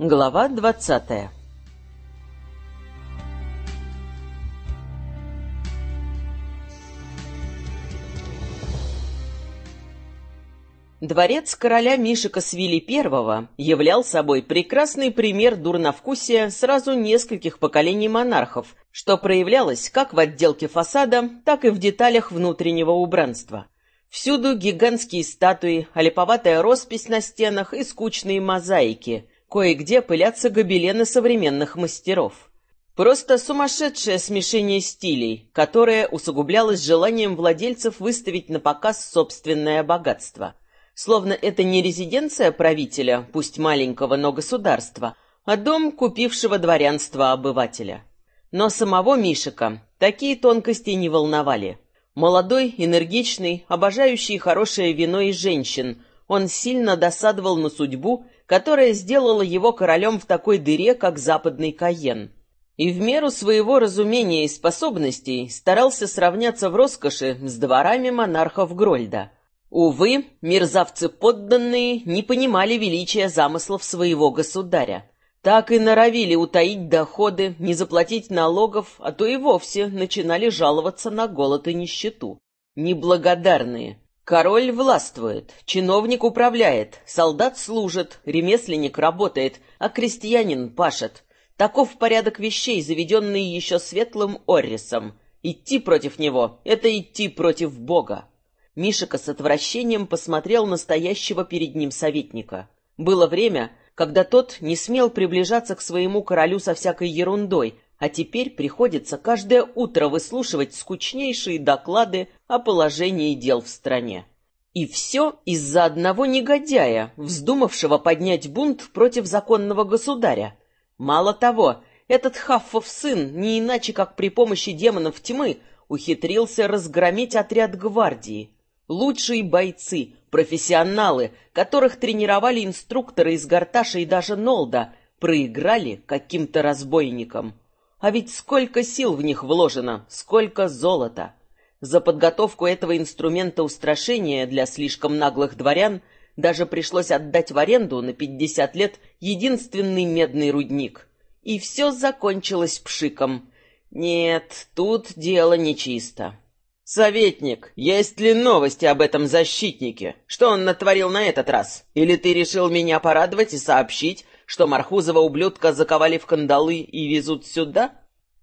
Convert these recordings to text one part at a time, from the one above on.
Глава двадцатая Дворец короля Мишика Свили I являл собой прекрасный пример дурновкусия сразу нескольких поколений монархов, что проявлялось как в отделке фасада, так и в деталях внутреннего убранства. Всюду гигантские статуи, олиповатая роспись на стенах и скучные мозаики. Кое-где пылятся гобелены современных мастеров. Просто сумасшедшее смешение стилей, которое усугублялось желанием владельцев выставить на показ собственное богатство – словно это не резиденция правителя, пусть маленького, но государства, а дом купившего дворянство обывателя. Но самого Мишика такие тонкости не волновали. Молодой, энергичный, обожающий хорошее вино и женщин, он сильно досадовал на судьбу, которая сделала его королем в такой дыре, как западный Каен. И в меру своего разумения и способностей старался сравняться в роскоши с дворами монархов Грольда – Увы, мерзавцы подданные не понимали величия замыслов своего государя. Так и норовили утаить доходы, не заплатить налогов, а то и вовсе начинали жаловаться на голод и нищету. Неблагодарные. Король властвует, чиновник управляет, солдат служит, ремесленник работает, а крестьянин пашет. Таков порядок вещей, заведенный еще светлым Оррисом. Идти против него — это идти против Бога. Мишика с отвращением посмотрел настоящего перед ним советника. Было время, когда тот не смел приближаться к своему королю со всякой ерундой, а теперь приходится каждое утро выслушивать скучнейшие доклады о положении дел в стране. И все из-за одного негодяя, вздумавшего поднять бунт против законного государя. Мало того, этот Хаффов сын, не иначе как при помощи демонов тьмы, ухитрился разгромить отряд гвардии. Лучшие бойцы, профессионалы, которых тренировали инструкторы из Гарташа и даже Нолда, проиграли каким-то разбойникам. А ведь сколько сил в них вложено, сколько золота. За подготовку этого инструмента устрашения для слишком наглых дворян даже пришлось отдать в аренду на пятьдесят лет единственный медный рудник. И все закончилось пшиком. Нет, тут дело нечисто. «Советник, есть ли новости об этом защитнике? Что он натворил на этот раз? Или ты решил меня порадовать и сообщить, что Мархузова ублюдка заковали в кандалы и везут сюда?»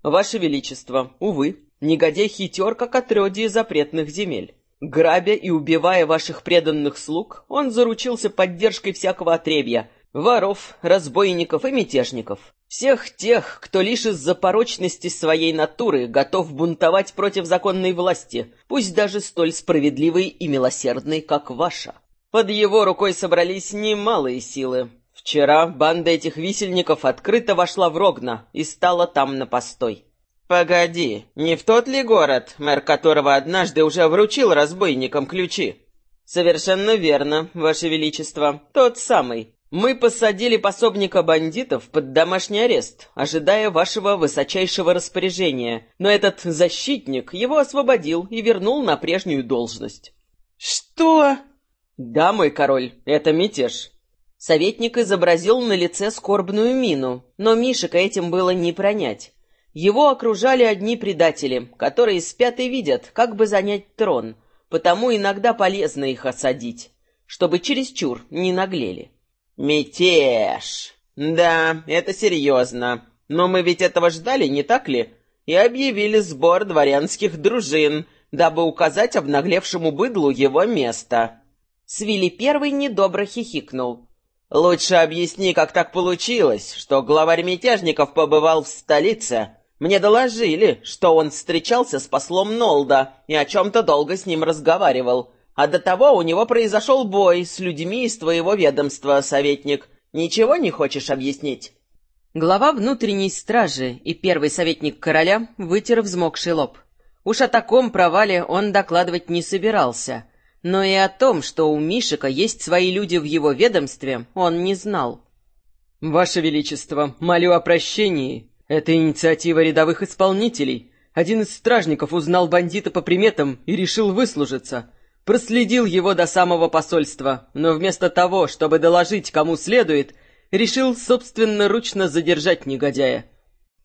«Ваше Величество, увы, негодяй хитер, как отродье запретных земель. Грабя и убивая ваших преданных слуг, он заручился поддержкой всякого отребья, воров, разбойников и мятежников. Всех тех, кто лишь из-за порочности своей натуры готов бунтовать против законной власти, пусть даже столь справедливой и милосердной, как ваша. Под его рукой собрались немалые силы. Вчера банда этих висельников открыто вошла в Рогна и стала там на постой. «Погоди, не в тот ли город, мэр которого однажды уже вручил разбойникам ключи?» «Совершенно верно, Ваше Величество, тот самый. Мы посадили пособника бандитов под домашний арест, ожидая вашего высочайшего распоряжения, но этот защитник его освободил и вернул на прежнюю должность. Что? Да, мой король, это мятеж. Советник изобразил на лице скорбную мину, но Мишика этим было не пронять. Его окружали одни предатели, которые спят и видят, как бы занять трон, потому иногда полезно их осадить, чтобы чересчур не наглели. «Мятеж! Да, это серьезно. Но мы ведь этого ждали, не так ли? И объявили сбор дворянских дружин, дабы указать обнаглевшему быдлу его место». Свили первый недобро хихикнул. «Лучше объясни, как так получилось, что главарь мятежников побывал в столице. Мне доложили, что он встречался с послом Нолда и о чем-то долго с ним разговаривал. А до того у него произошел бой с людьми из твоего ведомства, советник. Ничего не хочешь объяснить?» Глава внутренней стражи и первый советник короля вытер взмокший лоб. Уж о таком провале он докладывать не собирался, но и о том, что у Мишика есть свои люди в его ведомстве, он не знал. «Ваше Величество, молю о прощении. Это инициатива рядовых исполнителей. Один из стражников узнал бандита по приметам и решил выслужиться. Проследил его до самого посольства, но вместо того, чтобы доложить кому следует, Решил собственноручно задержать негодяя.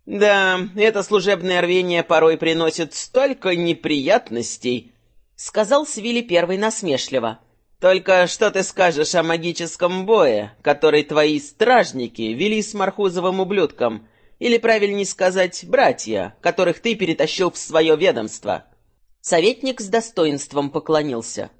«Да, это служебное рвение порой приносит столько неприятностей», — сказал Свили первый насмешливо. «Только что ты скажешь о магическом бое, который твои стражники вели с Мархузовым ублюдком, или, правильнее сказать, братья, которых ты перетащил в свое ведомство?» Советник с достоинством поклонился.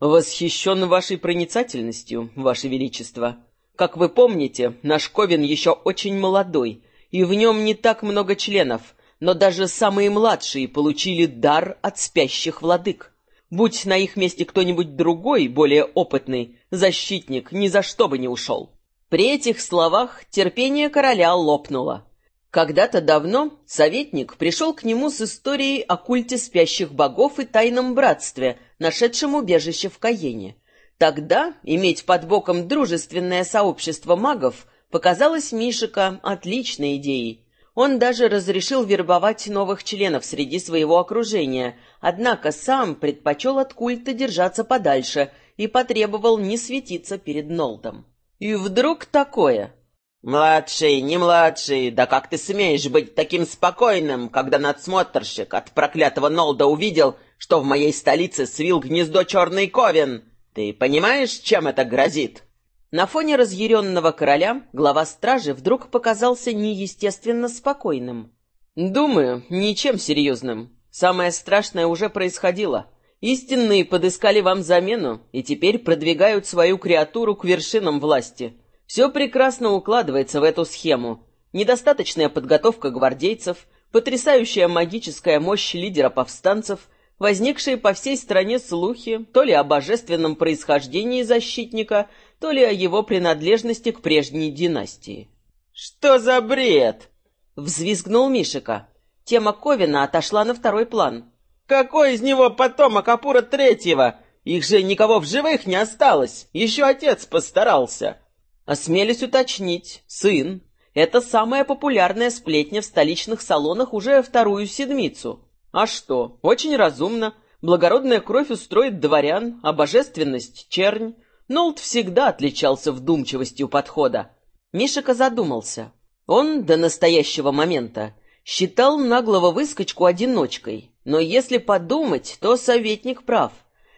«Восхищен вашей проницательностью, ваше величество. Как вы помните, наш Ковен еще очень молодой, и в нем не так много членов, но даже самые младшие получили дар от спящих владык. Будь на их месте кто-нибудь другой, более опытный, защитник ни за что бы не ушел». При этих словах терпение короля лопнуло. Когда-то давно советник пришел к нему с историей о культе спящих богов и тайном братстве, нашедшем убежище в Каене. Тогда иметь под боком дружественное сообщество магов показалось Мишика отличной идеей. Он даже разрешил вербовать новых членов среди своего окружения, однако сам предпочел от культа держаться подальше и потребовал не светиться перед Нолдом. И вдруг такое — «Младший, не младший, да как ты смеешь быть таким спокойным, когда надсмотрщик от проклятого Нолда увидел, что в моей столице свил гнездо черный ковен? Ты понимаешь, чем это грозит?» На фоне разъяренного короля глава стражи вдруг показался неестественно спокойным. «Думаю, ничем серьезным. Самое страшное уже происходило. Истинные подыскали вам замену и теперь продвигают свою креатуру к вершинам власти». Все прекрасно укладывается в эту схему. Недостаточная подготовка гвардейцев, потрясающая магическая мощь лидера повстанцев, возникшие по всей стране слухи то ли о божественном происхождении защитника, то ли о его принадлежности к прежней династии. «Что за бред?» — взвизгнул Мишика. Тема Ковина отошла на второй план. «Какой из него потомок Апура Третьего? Их же никого в живых не осталось. Еще отец постарался». Осмелюсь уточнить, сын — это самая популярная сплетня в столичных салонах уже вторую седмицу. А что, очень разумно. Благородная кровь устроит дворян, а божественность — чернь. Нолт всегда отличался вдумчивостью подхода. Мишика задумался. Он до настоящего момента считал наглого выскочку одиночкой. Но если подумать, то советник прав.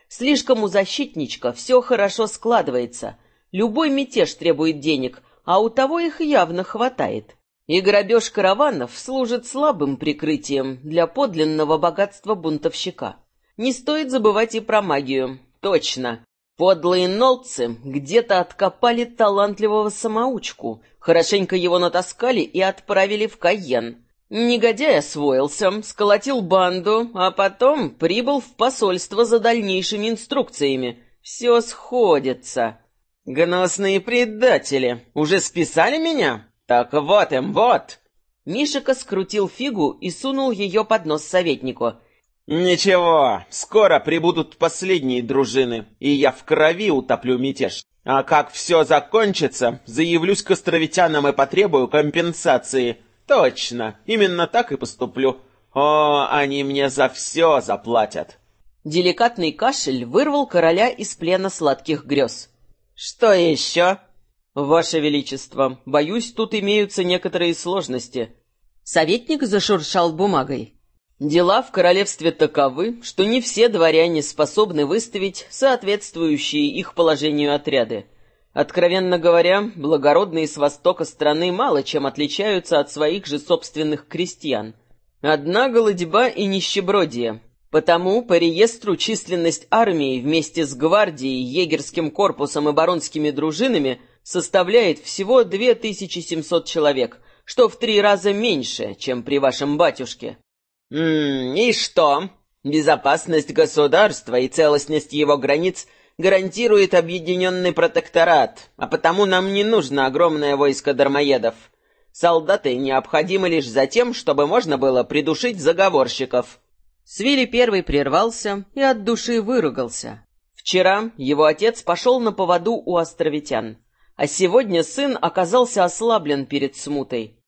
Слишком у защитничка все хорошо складывается, Любой мятеж требует денег, а у того их явно хватает. И грабеж караванов служит слабым прикрытием для подлинного богатства бунтовщика. Не стоит забывать и про магию. Точно. Подлые нолцы где-то откопали талантливого самоучку, хорошенько его натаскали и отправили в Кайен. Негодяй освоился, сколотил банду, а потом прибыл в посольство за дальнейшими инструкциями. Все сходится. «Гнусные предатели! Уже списали меня? Так вот им, вот!» Мишика скрутил фигу и сунул ее под нос советнику. «Ничего, скоро прибудут последние дружины, и я в крови утоплю мятеж. А как все закончится, заявлюсь к островитянам и потребую компенсации. Точно, именно так и поступлю. О, они мне за все заплатят!» Деликатный кашель вырвал короля из плена сладких грез. «Что еще?» «Ваше Величество, боюсь, тут имеются некоторые сложности». Советник зашуршал бумагой. Дела в королевстве таковы, что не все дворяне способны выставить соответствующие их положению отряды. Откровенно говоря, благородные с востока страны мало чем отличаются от своих же собственных крестьян. Одна голодьба и нищебродие, Потому по реестру численность армии вместе с гвардией, егерским корпусом и баронскими дружинами составляет всего 2700 человек, что в три раза меньше, чем при вашем батюшке. М -м, и что? Безопасность государства и целостность его границ гарантирует объединенный протекторат, а потому нам не нужно огромное войско дармоедов. Солдаты необходимы лишь за тем, чтобы можно было придушить заговорщиков. Свили первый прервался и от души выругался. Вчера его отец пошел на поводу у островитян, а сегодня сын оказался ослаблен перед смутой.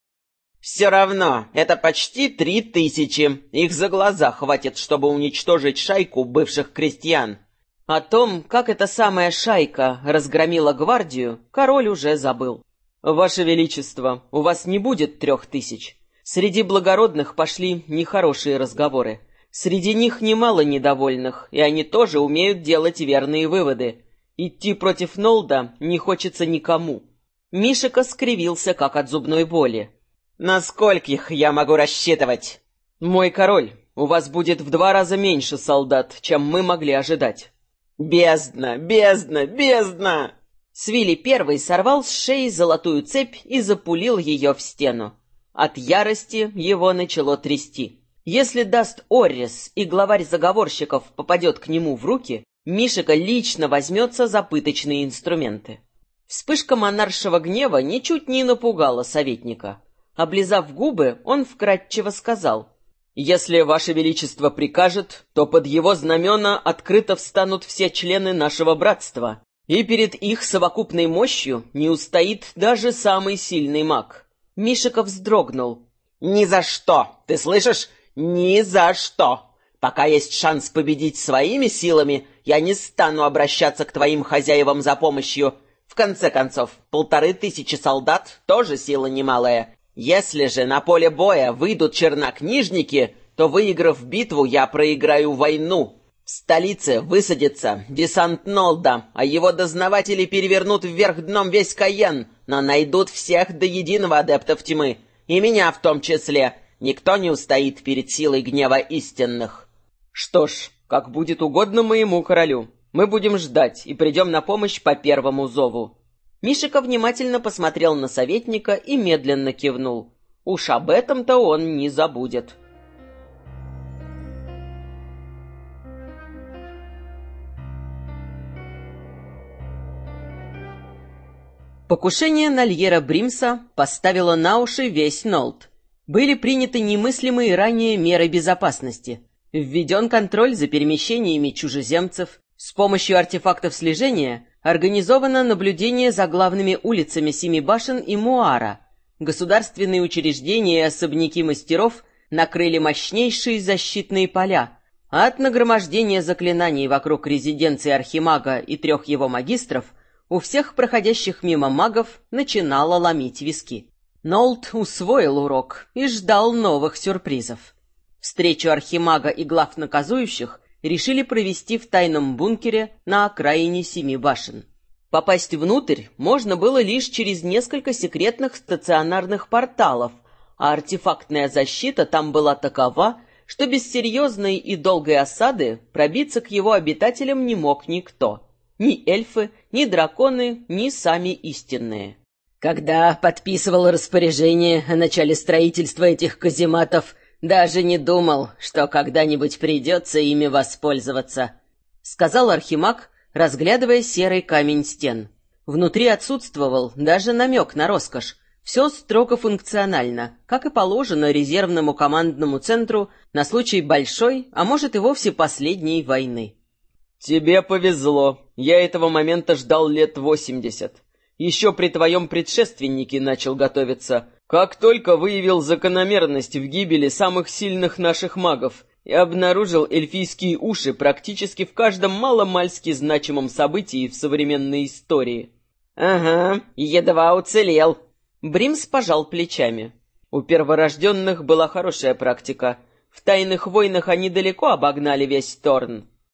«Все равно, это почти три тысячи. Их за глаза хватит, чтобы уничтожить шайку бывших крестьян». О том, как эта самая шайка разгромила гвардию, король уже забыл. «Ваше Величество, у вас не будет трех тысяч. Среди благородных пошли нехорошие разговоры. Среди них немало недовольных, и они тоже умеют делать верные выводы. Идти против Нолда не хочется никому». Мишика скривился, как от зубной боли. «На скольких я могу рассчитывать?» «Мой король, у вас будет в два раза меньше солдат, чем мы могли ожидать». «Бездна! Бездна! Бездна!» Свили первый сорвал с шеи золотую цепь и запулил ее в стену. От ярости его начало трясти. Если даст Оррис и главарь заговорщиков попадет к нему в руки, Мишика лично возьмется за пыточные инструменты. Вспышка монаршего гнева ничуть не напугала советника. Облизав губы, он вкратчиво сказал, «Если Ваше Величество прикажет, то под его знамена открыто встанут все члены нашего братства, и перед их совокупной мощью не устоит даже самый сильный маг. Мишиков вздрогнул. «Ни за что! Ты слышишь? Ни за что! Пока есть шанс победить своими силами, я не стану обращаться к твоим хозяевам за помощью. В конце концов, полторы тысячи солдат — тоже сила немалая. Если же на поле боя выйдут чернокнижники, то, выиграв битву, я проиграю войну. В столице высадится десант Нолда, а его дознаватели перевернут вверх дном весь Каен, но найдут всех до единого адептов тьмы, и меня в том числе. Никто не устоит перед силой гнева истинных. Что ж, как будет угодно моему королю. Мы будем ждать и придем на помощь по первому зову. Мишика внимательно посмотрел на советника и медленно кивнул. Уж об этом-то он не забудет. Покушение на Льера Бримса поставило на уши весь Нолт. Были приняты немыслимые ранее меры безопасности. Введен контроль за перемещениями чужеземцев. С помощью артефактов слежения организовано наблюдение за главными улицами Семи Башен и Муара. Государственные учреждения и особняки мастеров накрыли мощнейшие защитные поля, от нагромождения заклинаний вокруг резиденции Архимага и трех его магистров – у всех проходящих мимо магов начинало ломить виски. Нолт усвоил урок и ждал новых сюрпризов. Встречу архимага и глав наказующих решили провести в тайном бункере на окраине Семи башен. Попасть внутрь можно было лишь через несколько секретных стационарных порталов, а артефактная защита там была такова, что без серьезной и долгой осады пробиться к его обитателям не мог никто. Ни эльфы, ни драконы, ни сами истинные. Когда подписывал распоряжение о начале строительства этих казематов, даже не думал, что когда-нибудь придется ими воспользоваться, — сказал Архимаг, разглядывая серый камень стен. Внутри отсутствовал даже намек на роскошь. Все строго функционально, как и положено резервному командному центру на случай большой, а может и вовсе последней войны. «Тебе повезло. Я этого момента ждал лет восемьдесят. Еще при твоем предшественнике начал готовиться. Как только выявил закономерность в гибели самых сильных наших магов и обнаружил эльфийские уши практически в каждом маломальски значимом событии в современной истории». «Ага, едва уцелел». Бримс пожал плечами. У перворожденных была хорошая практика. В тайных войнах они далеко обогнали весь Торн.